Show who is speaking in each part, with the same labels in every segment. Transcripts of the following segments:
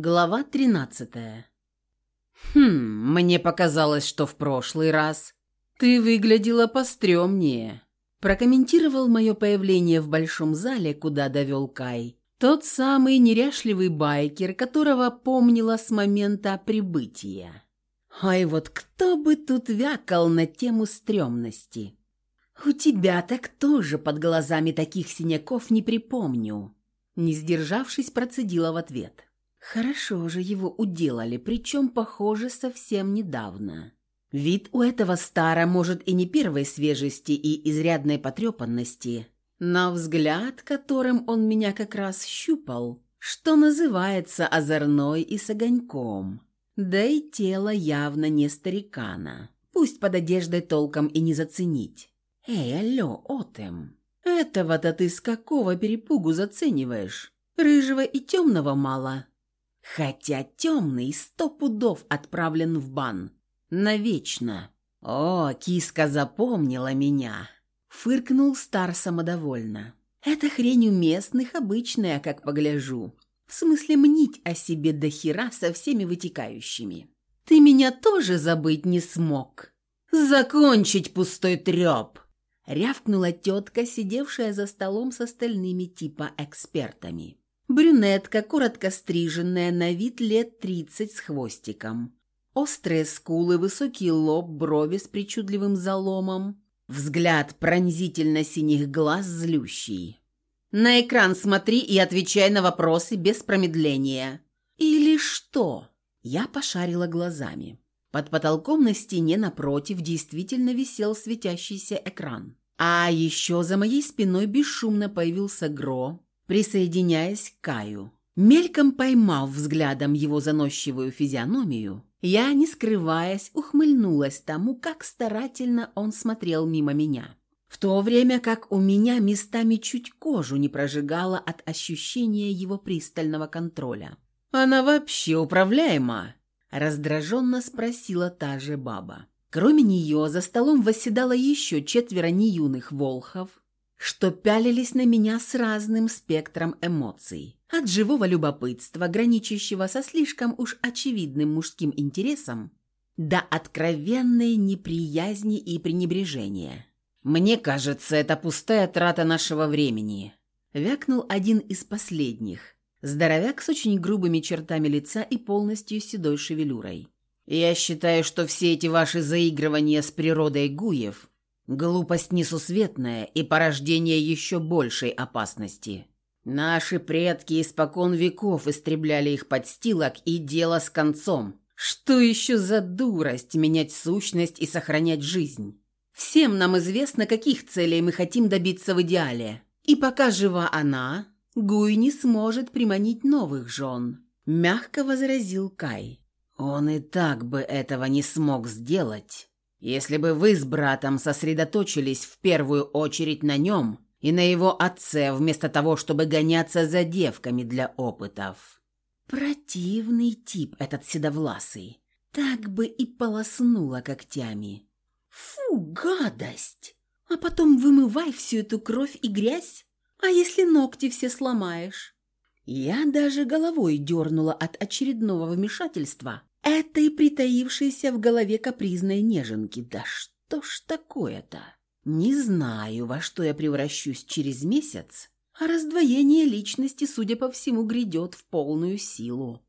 Speaker 1: Глава 13 «Хм, мне показалось, что в прошлый раз ты выглядела пострёмнее», прокомментировал мое появление в большом зале, куда довел Кай. Тот самый неряшливый байкер, которого помнила с момента прибытия. Ай, вот кто бы тут вякал на тему стрёмности. «У тебя так тоже под глазами таких синяков не припомню», не сдержавшись, процедила в ответ. Хорошо же его уделали, причем, похоже, совсем недавно. Вид у этого стара может и не первой свежести и изрядной потрепанности, но взгляд, которым он меня как раз щупал, что называется озорной и с огоньком. Да и тело явно не старикана. Пусть под одеждой толком и не заценить. «Эй, алло, Отем, этого-то ты с какого перепугу зацениваешь? Рыжего и темного мало?» Хотя темный сто пудов отправлен в бан. Навечно. О, киска запомнила меня. Фыркнул Стар самодовольно. Это хрень у местных обычная, как погляжу. В смысле мнить о себе до хера со всеми вытекающими. Ты меня тоже забыть не смог. Закончить пустой треп. Рявкнула тетка, сидевшая за столом с остальными типа экспертами. Брюнетка, коротко стриженная, на вид лет тридцать с хвостиком. Острые скулы, высокий лоб, брови с причудливым заломом. Взгляд пронзительно синих глаз злющий. «На экран смотри и отвечай на вопросы без промедления». «Или что?» Я пошарила глазами. Под потолком на стене напротив действительно висел светящийся экран. А еще за моей спиной бесшумно появился Гро, присоединяясь к Каю. Мельком поймав взглядом его заносчивую физиономию, я, не скрываясь, ухмыльнулась тому, как старательно он смотрел мимо меня. В то время как у меня местами чуть кожу не прожигала от ощущения его пристального контроля. «Она вообще управляема?» – раздраженно спросила та же баба. Кроме нее за столом восседало еще четверо неюных волхов, что пялились на меня с разным спектром эмоций. От живого любопытства, граничащего со слишком уж очевидным мужским интересом, до откровенной неприязни и пренебрежения. «Мне кажется, это пустая трата нашего времени», — вякнул один из последних. Здоровяк с очень грубыми чертами лица и полностью седой шевелюрой. «Я считаю, что все эти ваши заигрывания с природой Гуев Глупость несусветная и порождение еще большей опасности. Наши предки испокон веков истребляли их подстилок и дело с концом. Что еще за дурость менять сущность и сохранять жизнь? Всем нам известно, каких целей мы хотим добиться в идеале. И пока жива она, Гуй не сможет приманить новых жен. Мягко возразил Кай. Он и так бы этого не смог сделать если бы вы с братом сосредоточились в первую очередь на нем и на его отце, вместо того, чтобы гоняться за девками для опытов. Противный тип этот седовласый. Так бы и полоснула когтями. Фу, гадость! А потом вымывай всю эту кровь и грязь. А если ногти все сломаешь? Я даже головой дернула от очередного вмешательства – этой притаившейся в голове капризной неженки. Да что ж такое-то? Не знаю, во что я превращусь через месяц, а раздвоение личности, судя по всему, грядет в полную силу.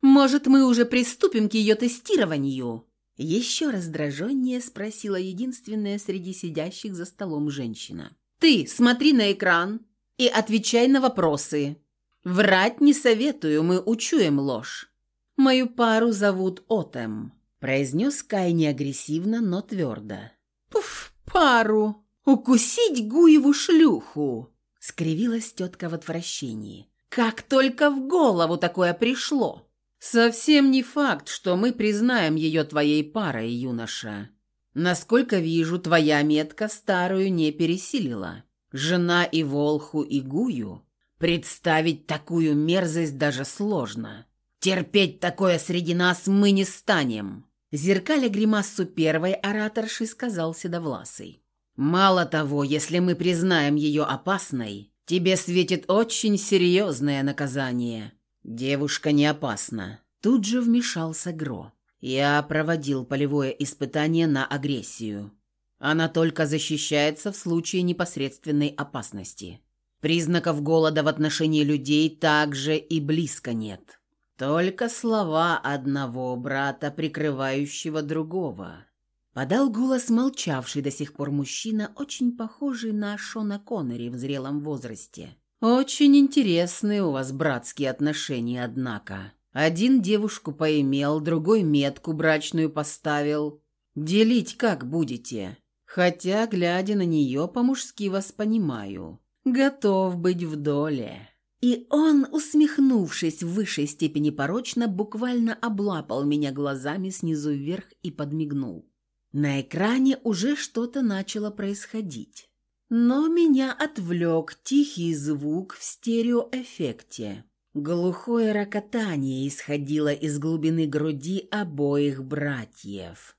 Speaker 1: «Может, мы уже приступим к ее тестированию?» Еще раздраженнее спросила единственная среди сидящих за столом женщина. «Ты смотри на экран и отвечай на вопросы. Врать не советую, мы учуем ложь. «Мою пару зовут Отем», – произнес Кай не агрессивно, но твердо. «Пуф, пару! Укусить Гуеву шлюху!» – скривилась тетка в отвращении. «Как только в голову такое пришло!» «Совсем не факт, что мы признаем ее твоей парой, юноша. Насколько вижу, твоя метка старую не пересилила. Жена и Волху, и Гую. Представить такую мерзость даже сложно». Терпеть такое среди нас мы не станем!» Зеркаля гримасу первой ораторши сказал Седовласый. «Мало того, если мы признаем ее опасной, тебе светит очень серьезное наказание. «Девушка не опасна». Тут же вмешался Гро. «Я проводил полевое испытание на агрессию. Она только защищается в случае непосредственной опасности. Признаков голода в отношении людей также и близко нет. Только слова одного брата, прикрывающего другого. Подал голос молчавший до сих пор мужчина, очень похожий на Шона Коннери в зрелом возрасте. «Очень интересные у вас братские отношения, однако. Один девушку поимел, другой метку брачную поставил. Делить как будете?» Хотя, глядя на нее, по-мужски вас понимаю. Готов быть в доле». И он, усмехнувшись в высшей степени порочно, буквально облапал меня глазами снизу вверх и подмигнул. На экране уже что-то начало происходить. Но меня отвлек тихий звук в стереоэффекте. Глухое рокотание исходило из глубины груди обоих братьев.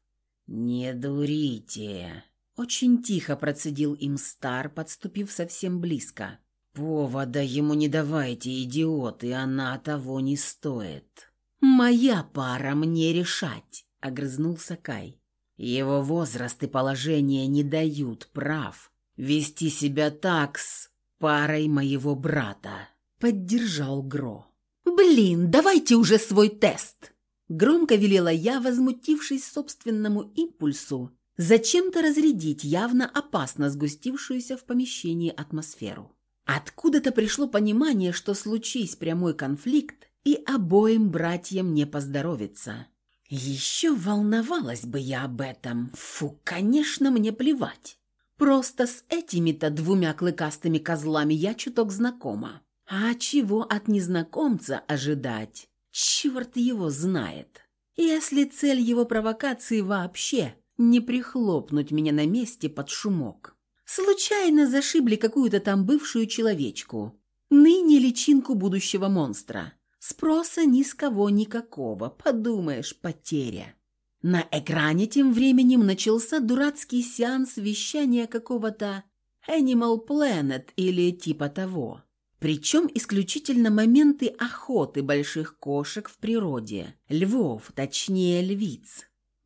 Speaker 1: «Не дурите!» Очень тихо процедил им Стар, подступив совсем близко. «Повода ему не давайте, идиоты, она того не стоит». «Моя пара мне решать», — огрызнулся Кай. «Его возраст и положение не дают прав вести себя так с парой моего брата», — поддержал Гро. «Блин, давайте уже свой тест!» Громко велела я, возмутившись собственному импульсу Зачем-то разрядить явно опасно сгустившуюся в помещении атмосферу. Откуда-то пришло понимание, что случись прямой конфликт, и обоим братьям не поздоровится. Еще волновалась бы я об этом. Фу, конечно, мне плевать. Просто с этими-то двумя клыкастыми козлами я чуток знакома. А чего от незнакомца ожидать? Черт его знает. Если цель его провокации вообще не прихлопнуть меня на месте под шумок. Случайно зашибли какую-то там бывшую человечку, ныне личинку будущего монстра. Спроса ни с кого никакого, подумаешь, потеря. На экране тем временем начался дурацкий сеанс вещания какого-то Animal Planet или типа того. Причем исключительно моменты охоты больших кошек в природе, львов, точнее львиц.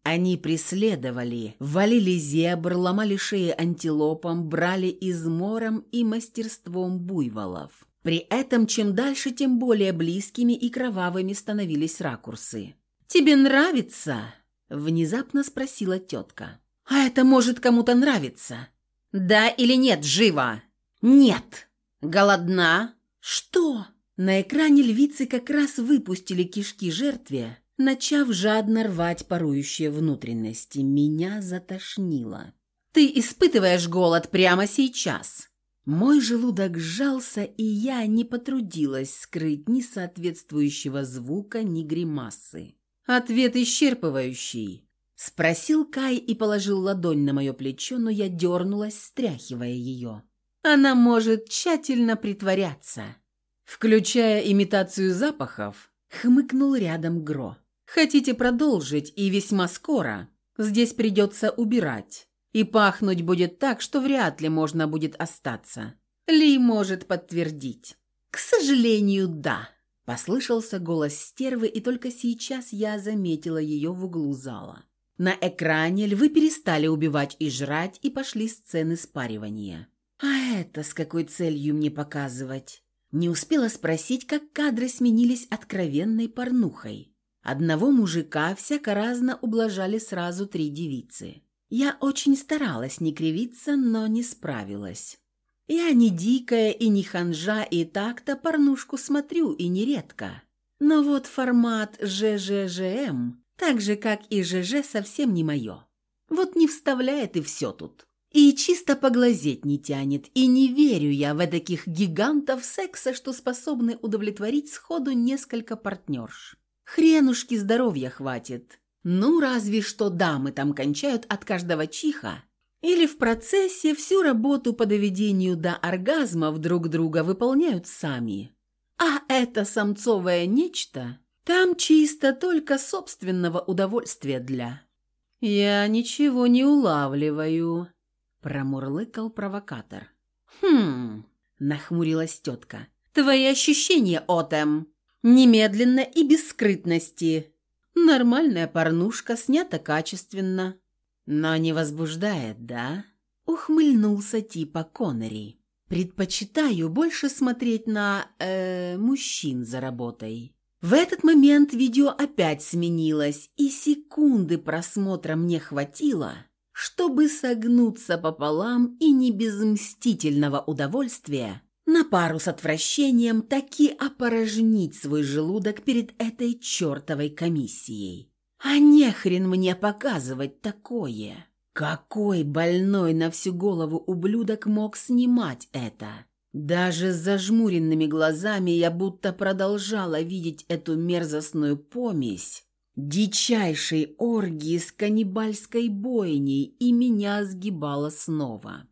Speaker 1: Они преследовали, валили зебр, ломали шеи антилопам, брали измором и мастерством буйволов. При этом чем дальше, тем более близкими и кровавыми становились ракурсы. «Тебе нравится?» – внезапно спросила тетка. «А это может кому-то нравиться?» «Да или нет, живо?» «Нет!» «Голодна?» «Что?» На экране львицы как раз выпустили кишки жертве, начав жадно рвать парующие внутренности. Меня затошнило. «Ты испытываешь голод прямо сейчас!» Мой желудок сжался, и я не потрудилась скрыть ни соответствующего звука, ни гримасы. «Ответ исчерпывающий!» Спросил Кай и положил ладонь на мое плечо, но я дернулась, стряхивая ее. Она может тщательно притворяться. Включая имитацию запахов, хмыкнул рядом Гро. Хотите продолжить, и весьма скоро. Здесь придется убирать. И пахнуть будет так, что вряд ли можно будет остаться. Ли может подтвердить. К сожалению, да. Послышался голос стервы, и только сейчас я заметила ее в углу зала. На экране львы перестали убивать и жрать, и пошли сцены спаривания. А это с какой целью мне показывать? Не успела спросить, как кадры сменились откровенной порнухой. Одного мужика всяко-разно ублажали сразу три девицы. Я очень старалась не кривиться, но не справилась. Я не дикая и не ханжа, и так-то порнушку смотрю, и нередко. Но вот формат ЖЖЖМ, так же, как и ЖЖ, совсем не мое. Вот не вставляет и все тут. И чисто поглазеть не тянет, и не верю я в таких гигантов секса, что способны удовлетворить сходу несколько партнерш. Хренушки здоровья хватит. Ну, разве что дамы там кончают от каждого чиха. Или в процессе всю работу по доведению до оргазмов друг друга выполняют сами. А это самцовое нечто, там чисто только собственного удовольствия для. «Я ничего не улавливаю», – промурлыкал провокатор. «Хм», – нахмурилась тетка. «Твои ощущения, Отем?» Немедленно и без скрытности. Нормальная порнушка, снята качественно. Но не возбуждает, да? Ухмыльнулся типа Коннери. Предпочитаю больше смотреть на, э, мужчин за работой. В этот момент видео опять сменилось, и секунды просмотра мне хватило, чтобы согнуться пополам и не без мстительного удовольствия на пару с отвращением таки опорожнить свой желудок перед этой чертовой комиссией. А нехрен мне показывать такое. Какой больной на всю голову ублюдок мог снимать это? Даже с зажмуренными глазами я будто продолжала видеть эту мерзостную помесь дичайшей оргии с каннибальской бойней, и меня сгибало снова.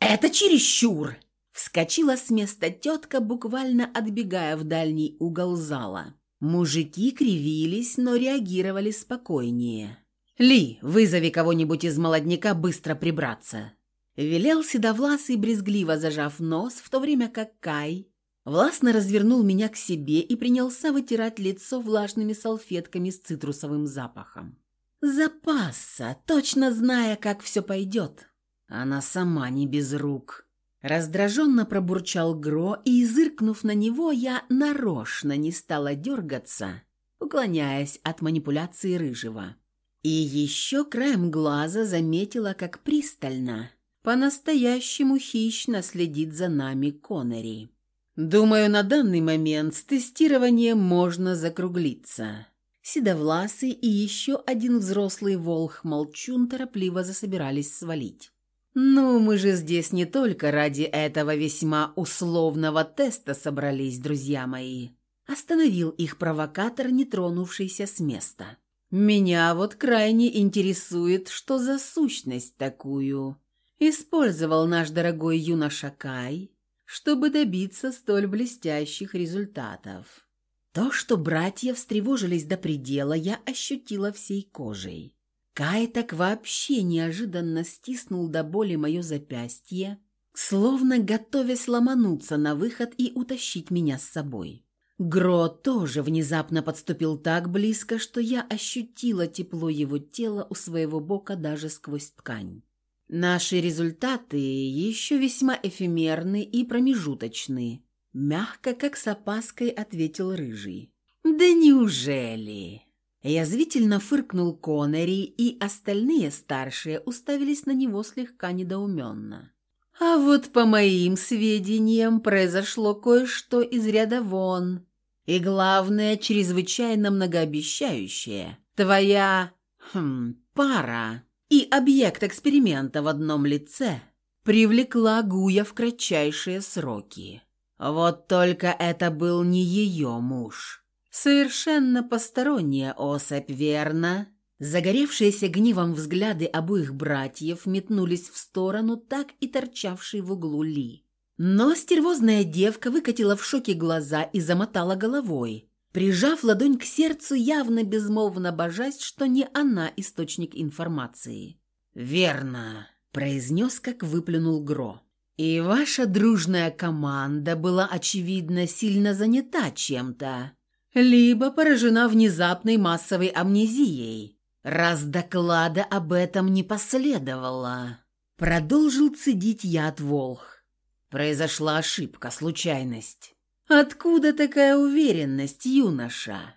Speaker 1: «Это чересчур!» Вскочила с места тетка, буквально отбегая в дальний угол зала. Мужики кривились, но реагировали спокойнее. «Ли, вызови кого-нибудь из молодняка быстро прибраться!» Велел седовласый, брезгливо зажав нос, в то время как Кай властно развернул меня к себе и принялся вытирать лицо влажными салфетками с цитрусовым запахом. Запасся, точно зная, как все пойдет. Она сама не без рук. Раздраженно пробурчал Гро, и, зыркнув на него, я нарочно не стала дергаться, уклоняясь от манипуляции Рыжего. И еще краем глаза заметила, как пристально, по-настоящему хищно следит за нами Коннери. Думаю, на данный момент с тестированием можно закруглиться. Седовласый и еще один взрослый волх-молчун торопливо засобирались свалить. «Ну, мы же здесь не только ради этого весьма условного теста собрались, друзья мои», остановил их провокатор, не тронувшийся с места. «Меня вот крайне интересует, что за сущность такую использовал наш дорогой юноша Кай, чтобы добиться столь блестящих результатов». То, что братья встревожились до предела, я ощутила всей кожей. Кай так вообще неожиданно стиснул до боли мое запястье, словно готовясь ломануться на выход и утащить меня с собой. Гро тоже внезапно подступил так близко, что я ощутила тепло его тела у своего бока даже сквозь ткань. Наши результаты еще весьма эфемерны и промежуточны. Мягко, как с опаской, ответил Рыжий. «Да неужели?» Язвительно фыркнул Коннери, и остальные старшие уставились на него слегка недоуменно. «А вот по моим сведениям произошло кое-что из ряда вон. И главное, чрезвычайно многообещающее. Твоя... Хм, пара и объект эксперимента в одном лице привлекла Гуя в кратчайшие сроки. Вот только это был не ее муж». Совершенно посторонняя особь, верно? Загоревшиеся гневом взгляды обоих братьев метнулись в сторону так и торчавшей в углу Ли. Но стервозная девка выкатила в шоке глаза и замотала головой, прижав ладонь к сердцу, явно безмолвно божась, что не она источник информации. «Верно», – произнес, как выплюнул Гро. «И ваша дружная команда была, очевидно, сильно занята чем-то, либо поражена внезапной массовой амнезией, раз доклада об этом не последовало. Продолжил цедить яд Волх. Произошла ошибка, случайность. Откуда такая уверенность, юноша?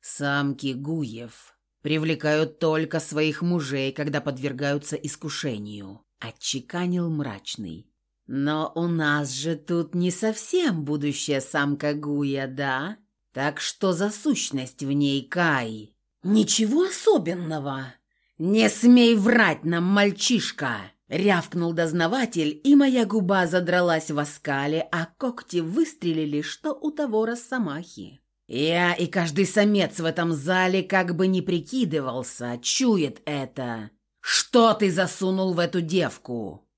Speaker 1: Самки Гуев привлекают только своих мужей, когда подвергаются искушению, отчеканил мрачный. Но у нас же тут не совсем будущая самка Гуя, да? Так что за сущность в ней, Кай? Ничего особенного. Не смей врать нам, мальчишка, рявкнул дознаватель, и моя губа задралась в оскале, а когти выстрелили, что у того росомахи. Я и каждый самец в этом зале как бы не прикидывался, чует это. Что ты засунул в эту девку?